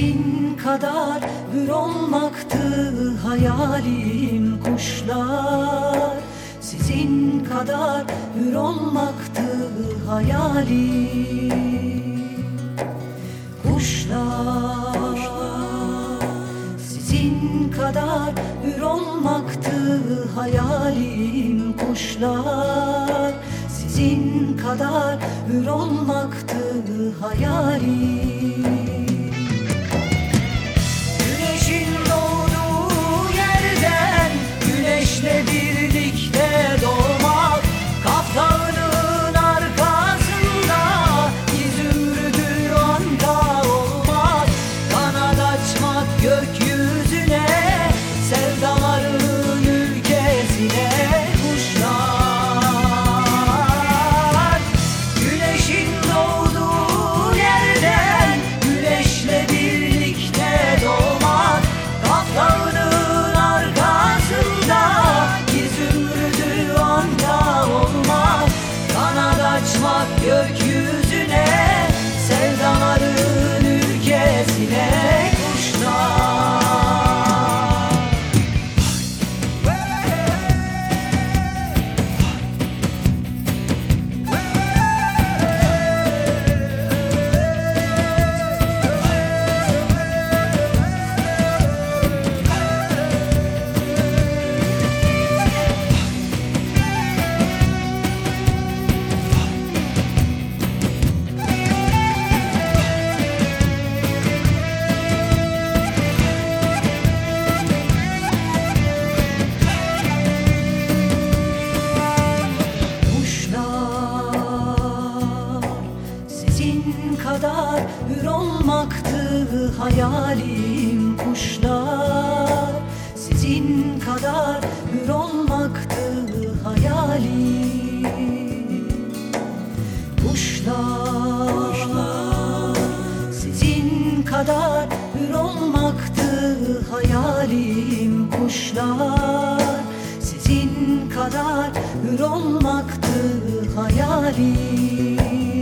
sizin kadar hür olmaktı hayalim Kuşlar. Sizin kadar hür olmaktı hayalim Kuşlar. Sizin kadar hür olmaktı hayalim Kuşlar. Sizin kadar hür olmaktı hayalim hayalim Kuşlar. Sizin kadar hür olmaktı hayalim. Kuşlar sizin kadar hür olmaktı hayalim. Kuşlar sizin kadar hür olmaktı hayalim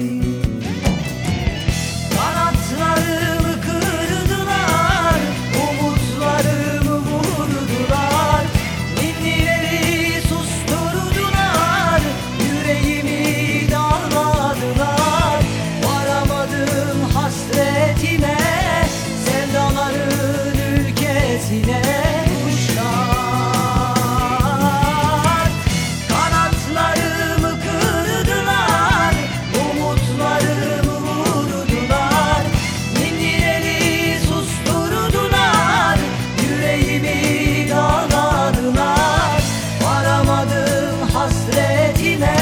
empty.